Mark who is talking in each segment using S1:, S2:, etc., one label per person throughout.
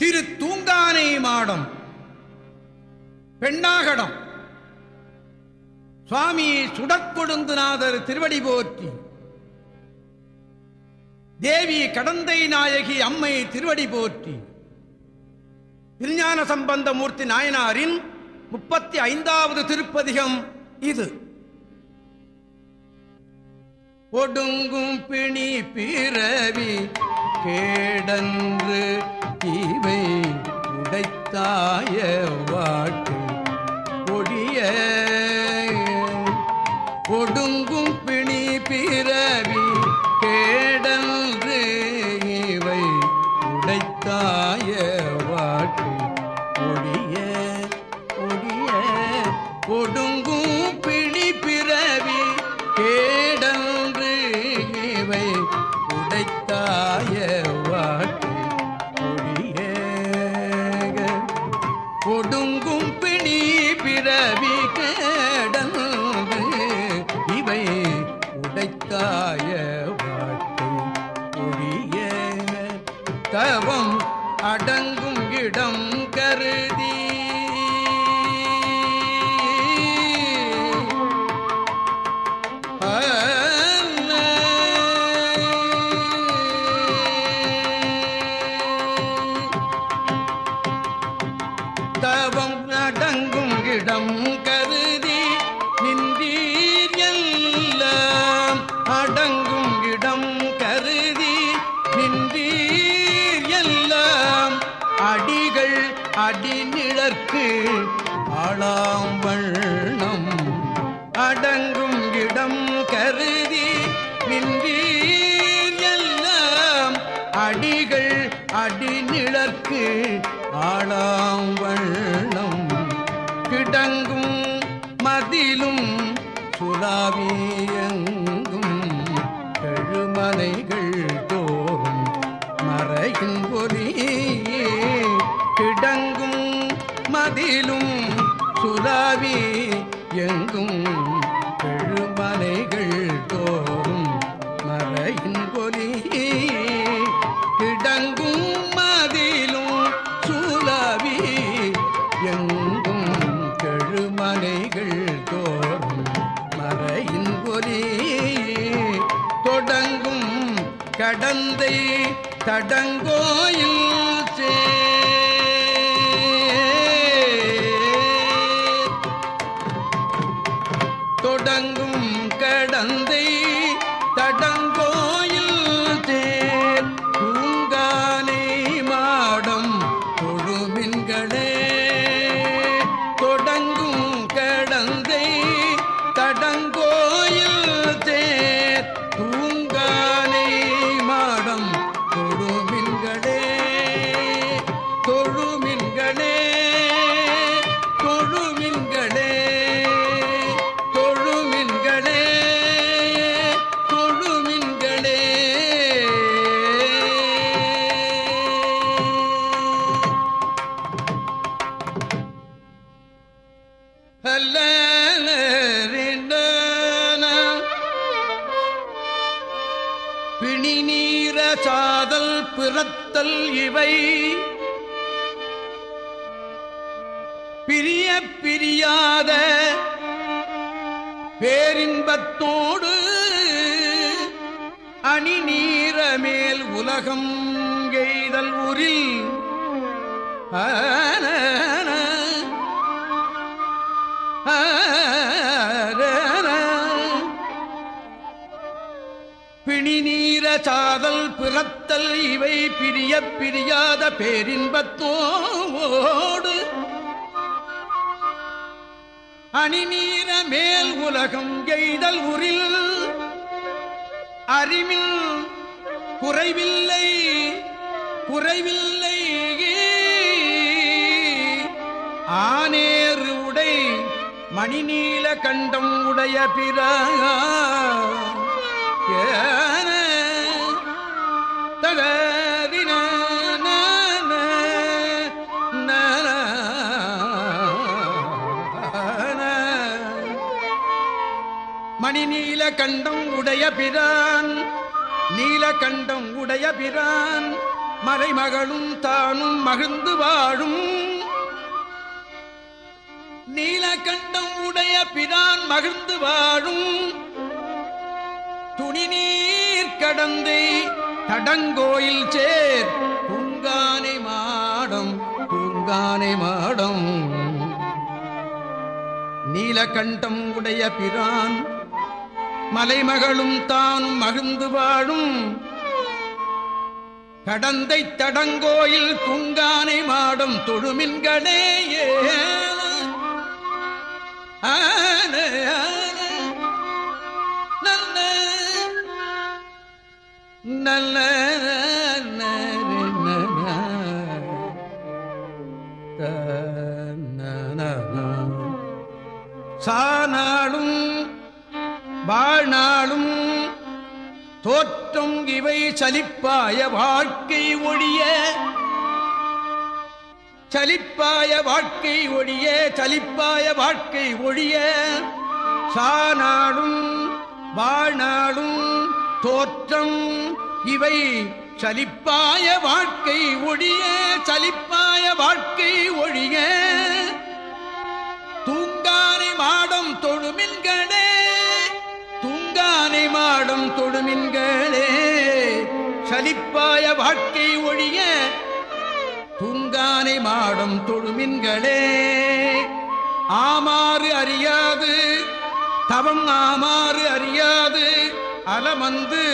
S1: திரு தூங்கானை மாடம் பெண்ணாகடம். சுவாமி சுடற்கொடுந்துநாதர் திருவடி போற்றி. தேவி கடந்தை நாயகி அம்மை திருவடி போற்றி. திருஞான சம்பந்த மூர்த்தி நாயனாரின் முப்பத்தி ஐந்தாவது திருப்பதிகம் இது. ஒடுங்கும் பிணி பிறவி கேடன்று இவை உடைத்தாய வாட்டு கொடிய கொடுங்கும் பிணி பிற அடங்கும் இடம் கருதி அடங்கும் இடம் கருதி நின்றீர் எல்லாம். அடிகள் அடிநிழற்கு ஆளாம் வண்ணம். கிடங்கும் மதிலும் சுலாவியங்கும் கழுமனைகள் தோறும் மறையும் ஒலி கிடங்கும் மதிலும் சுலாவி எங்கும். தடங்கோயில் தொடங்கும் கடந்தை தடங்கோயில் தேர் தூங்கானை மாடம் தொழுமின்களே. தொடங்கும் கடந்தை தடங்கோ பிரிய பிரியாத பேரின்பத்தோடு அணி நீர மேல் உலகம் கெய்தல் ஊரில். ஆன பிணி நீர சாதல் பிறத்தல் இவை பிரிய பிரியாத பேரின்பத்தோடு அணிநீர மேல் உலகம் எய்தல் உரில் அறிவில் குறைவில்லை குறைவில்லை. ஆனேறு உடை மணிநீல கண்டம் உடைய பிற. தகதின மணிநீல கண்டம் உடைய பிரான் நீலகண்டம் உடைய பிரான் மறைமகளும் தானும் மகிழ்ந்து வாழும். நீலகண்டம் உடைய பிரான் மகிழ்ந்து வாழும். துணி நீர் கடந்தை தடங்கோயில் சேர் பூங்கானை மாடம் பூங்கானை மாடம். நீலகண்டம் உடைய பிரான் மலைமகளும் தானும் மகிழ்ந்து வாழும். கடந்தை தடங்கோயில் துங்கானை மாடம் தொழுமின்களே ஆன. சலிப்பாய வாழ்க்கை ஒழிய சலிப்பாய வாழ்க்கை ஒழிய சலிப்பாய வாழ்க்கை ஒழிய சாநாடும் வாழ்நாடும் தோற்றம் இவை. சலிப்பாய வாழ்க்கை ஒழிய சலிப்பாய வாழ்க்கை ஒழிய தூங்கானை மாடம் தொழுமின்களே தூங்கானை மாடம் தொழுமின்களே சலிப்பாய வாழ்க்கை ஒழிய தூங்கானை மாடும் தொழுமின்களே. ஆமாறு அறியாது தவம் ஆமாறு அறியாது அலமந்து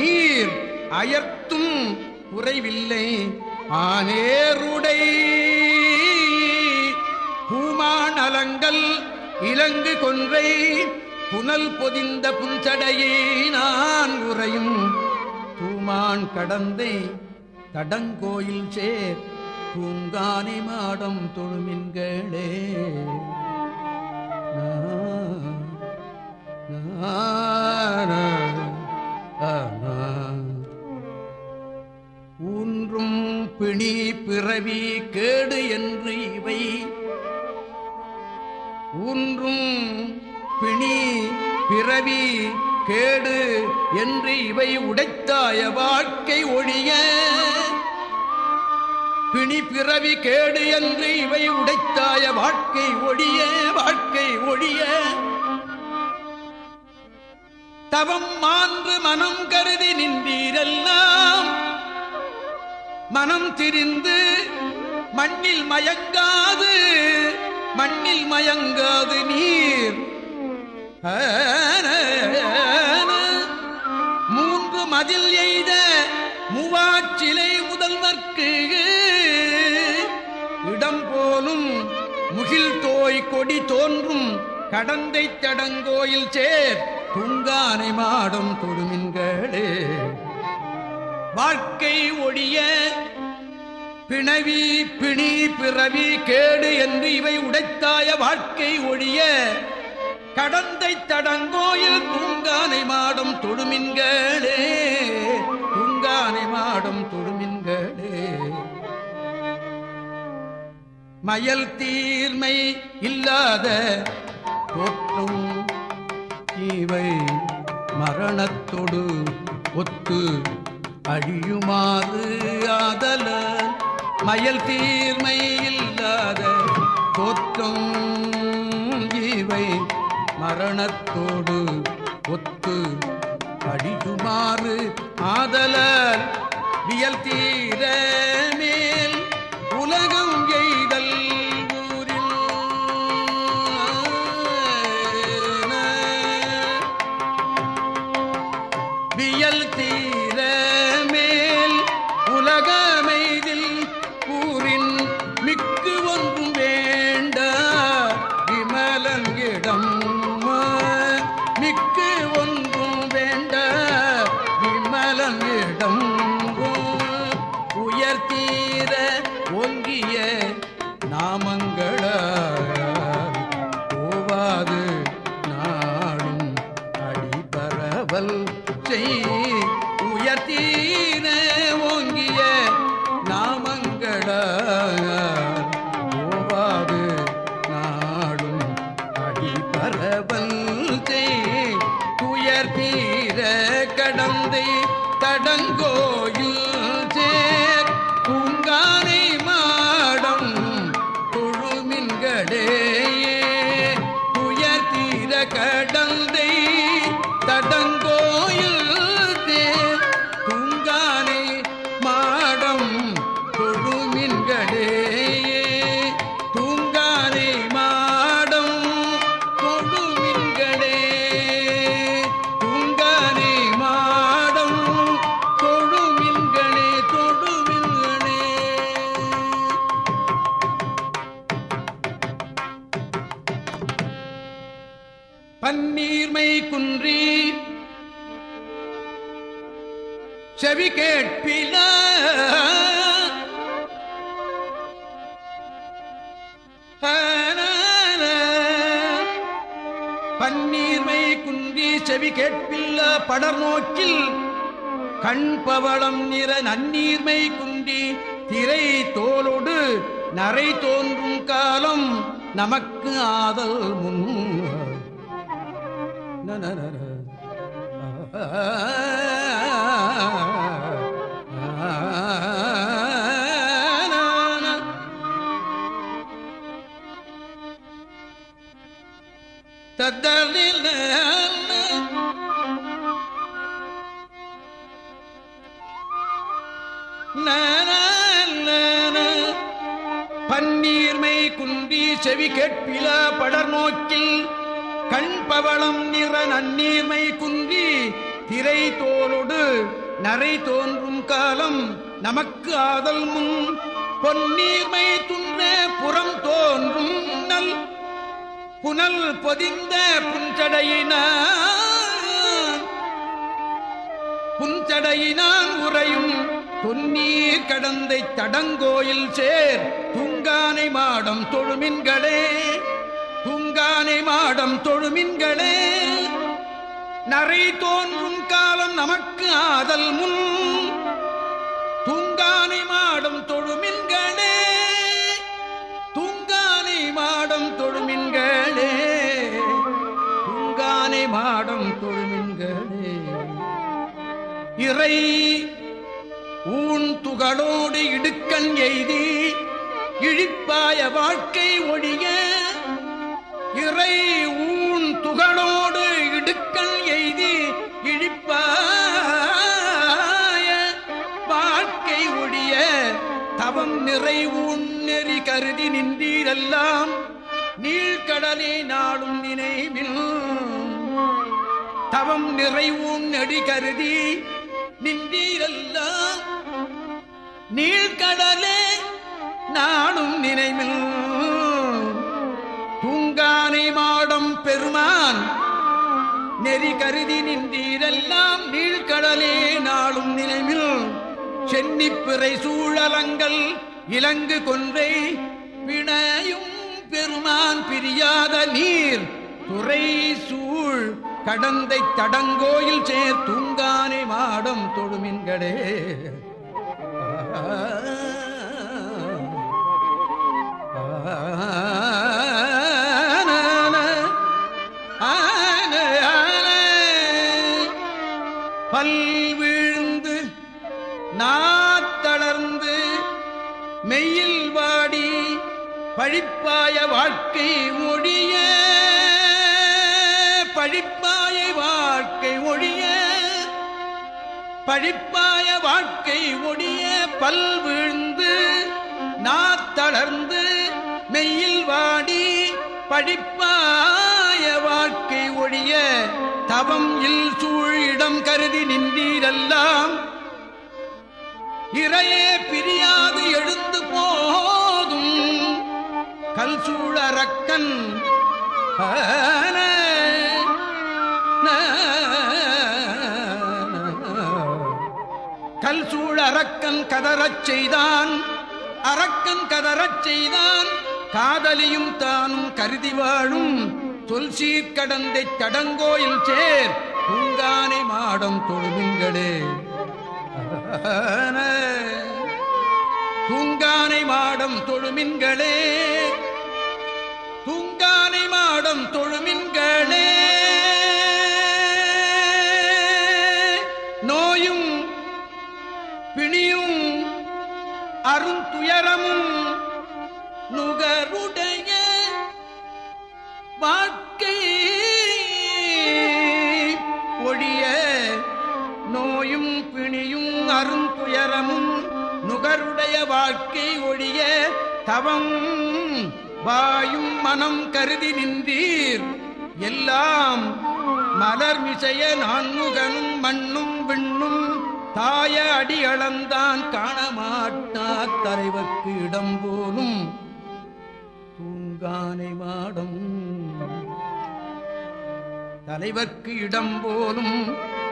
S1: நீர் அயர்த்தும் குறைவில்லை. ஆனேருடை பூமான் அலங்கள் இலங்கு கொன்றை புனல் பொதிந்த புஞ்சடையை நான் உறையும். தூமான் கடந்தை தடங்கோயில் சேர் பூங்கானை மாடம் தொழுமின்களே ஊன்றும் பிணி பிறவி கேடு என்று இவை. ஊன்றும் பிணி பிறவி கேடு என்று இவை உடைத்தாய வாழ்க்கை ஒழிய. பிணி பிறவி கேடு என்று இவை உடைத்தாய வாழ்க்கை ஒழிய வாழ்க்கை ஒழிய. தவம் மான்று மனம் கருதி நின்றீரெல்லாம். மனம் திரிந்து மண்ணில் மயங்காது மண்ணில் மயங்காது நீர். ஆ மதில் எய்த மூவாச்சிலை முதல்வர்க்கு இடம் போலும் முகில் தோய் கொடி தோன்றும் கடந்தை தடங்கோயில் சேர் துங்கானை மாடும் தொடுமின்களே வாழ்க்கை ஒழிய பிணவி பிணி பிறவி கேடு என்று இவை உடைத்தாய வாழ்க்கை ஒழிய கடந்தை தடங்கோயில் தூங்கானை மாடும் தொடுமின்களே தூங்கானை மாடும் தொடுமின்களே மயல் தீர்மை இல்லாத தோற்றும் இவை மரணத்தொடு ஒத்து அழியுமாறு ஆதல. மயல் தீர்மை இல்லாத தோற்றம் இவை மரணத்தோடு ஒத்து அழியுமாறு ஆதலர் வியல் தீர மேல். பன்னீர்மை குன்றி. செவி கேட்பில. பன்னீர்மை குன்றி செவி கேட்பில்ல படர் நோக்கில் கண் பவளம் நிற நன்னீர்மை குன்றி. திரை தோலோடு நரை தோன்றும் காலம் நமக்கு ஆதல் முன். தத்தலில் பன்னீர்மை குன்றி செவி கேட்பில படர் நோக்கில் பவளம் நிற நன்னீர்மை குன்றி திரை தோலோடு நரை தோன்றும் காலம் நமக்கு ஆதல் முன். பொன்னீர்மை துன்ற புறம் தோன்றும் நல். புனல் பொதிந்த புஞ்சடையினான். புஞ்சடையினான் உறையும் தொன்னீர் கடந்தை தடங்கோயில் சேர். துங்கானை மாடம் தொழுமின்களே. துங்கானை மாடம் தொழுமின்களே. நரை தோன்றும் காலம் நமக்கு ஆதல் முன். துங்கானை மாடம் தொழுமின்களே. துங்கானை மாடம் தொழுமின்களே. துங்கானை மாடம் தொழுமின்களே. இறை ஊன் துகளோடு இடுக்கன் எய்தி இழிப்பாய வாழ்க்கை ஒழிய இறை ஊன் துகளோடு இடுக்கல் எய்தி இழிப்பாய. வாழ்க்கை ஒழிய தவம் நிறை ஊன் நெறி கருதி நின்றீரெல்லாம். நீழ்கடலே நாடும் நினைவில் தவம் நிறைவூன் நெடி கருதி நின்றீரெல்லாம். நீழ்கடலே நாடும் நினைவில் தூங்கானை மாடம் பெருமான். நெறி கருதி நின்றீரெல்லாம் நீழ்கடலே நாளும் நினைவில். சென்னிப்பிறை சூழலங்கள் இலங்கு கொன்றை. பிணையும் பெருமான் பிரியாத நீர். துறை சூழ் கடந்தை தடங்கோயில் சேர் தூங்கானை மாடம் தொழுமின்களே மெயில் வாடி பழிப்பாய வாழ்க்கை ஒழிய பழிப்பாய வாழ்க்கை ஒழிய பழிப்பாய வாழ்க்கை ஒழிய பல் விழுந்து நாத்தளர்ந்து மெயில் வாடி பழிப்பாய வாழ்க்கை ஒழிய தவம் இல் சூழிடம் கருதி நின்றீரெல்லாம் இறையே பிரியாது எழுந்து போதும். கல் சூழறக்கன் கல் சூழ் அரக்கன் கதறச் செய்தான் அரக்கன் கதறச் செய்தான் காதலியும் தானும் கருதி வாழும் சொல் சீர்கடந்தை தடங்கோயில் சேர் பூங்கானை மாடம் தொழுமின்களே தூங்கானை மாடம் தொழுமின்களே. தூங்கானை மாடம் தொழுமின்களே. நோயும் பிணியும் அருந்துயரமும் நுகருடைய வாழ்க்கை நகரமும் நுகருடைய வாழ்க்கை ஒழிய தவம் வாயும் மனம் கருதி நின்றீர் எல்லாம் மலர் மிசைய நான்முகனும் மண்ணும் விண்ணும் தாய அடி அளந்தான் காணமாட்டா தலைவர்க்கு இடம் போலும் தூங்கானை மாடம் தலைவர்க்கு இடம் போலும்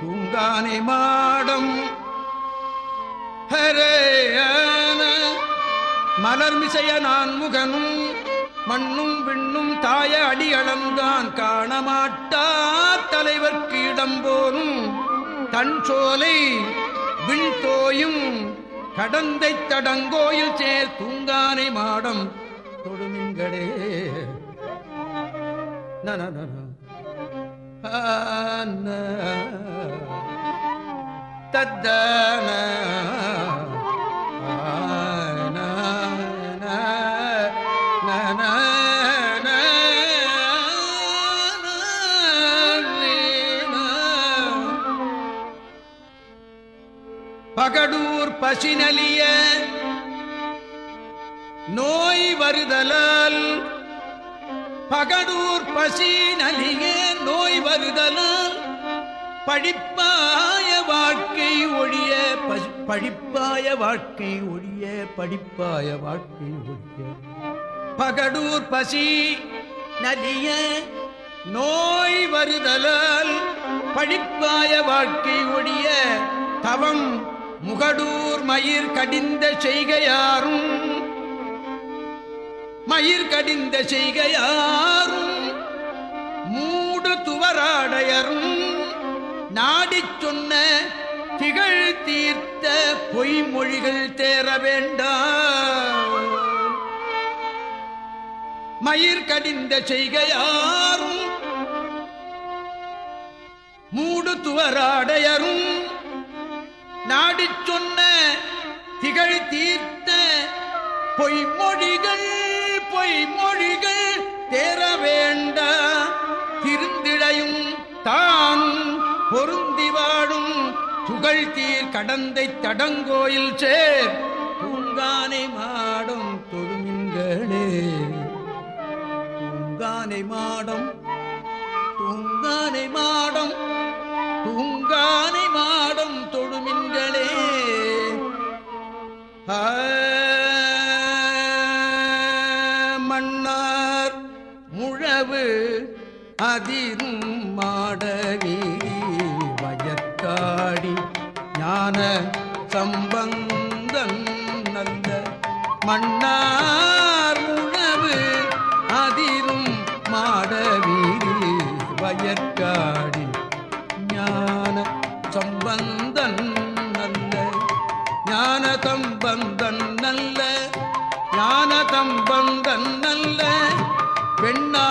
S1: தூங்கானை மாடம் ஹரேயான மலர்மிசைய நான் முகனும் மண்ணும் விண்ணும் தாய அடியளந்தான் காணமாட்டா. தலைவர்க்கு இடம் போனும் தன் சோலை விண் தோயும் கடந்தை தடங்கோயில் சேர் தூங்கானை மாடம் தொடுமின்களே. நன தத்தன பகடூர் பசினலிய நோய் வருதலால் பகடூர் பசினலிய நோய் வருதலால் படிப்பா வாழ்க்கை ஒழிய படிப்பாய வாழ்க்கை ஒழிய படிப்பாய வாழ்க்கை ஒழிய. பகடூர் பசி நலிய நோய் வருதலால் படிப்பாய வாழ்க்கை ஒழிய தவம் முகடூர் மயிர் கடிந்த செய்கையாரும். மயிர் கடிந்த செய்கையாரும். மூடு துவராடையரும். நாடி சொன்ன திகழ் தீர்த்த பொய்மொழிகள் தேர வேண்டாம். மயிர் கடிந்த செய்கையாரும் மூடு துவராடையரும் நாடி சொன்ன திகழ் தீர்த்த பொய்மொழிகள் பொய்மொழிகள் தேர வேண்டாம். திருந்திழையும் தானும் பொருந்தி வாடும் துகள் கடந்தை தடங்கோயில் சேர் பூங்கானை மாடும் தொழுமின்களே. பூங்கானை மாடம் பூங்கானை மாடம் பூங்கானை மாடம் தொழுமின்களே. மன்னார் முழவு அதிரும் மாடவே. பாடி ஞான சம்பந்தன் நல்ல மன்னார் முழவு அதிரும் மாடவீரி வயற்காடி ஞான சம்பந்தன் நல்ல ஞான சம்பந்தன் நல்ல ஞான சம்பந்தன் நல்ல பெண்ணாகடத்து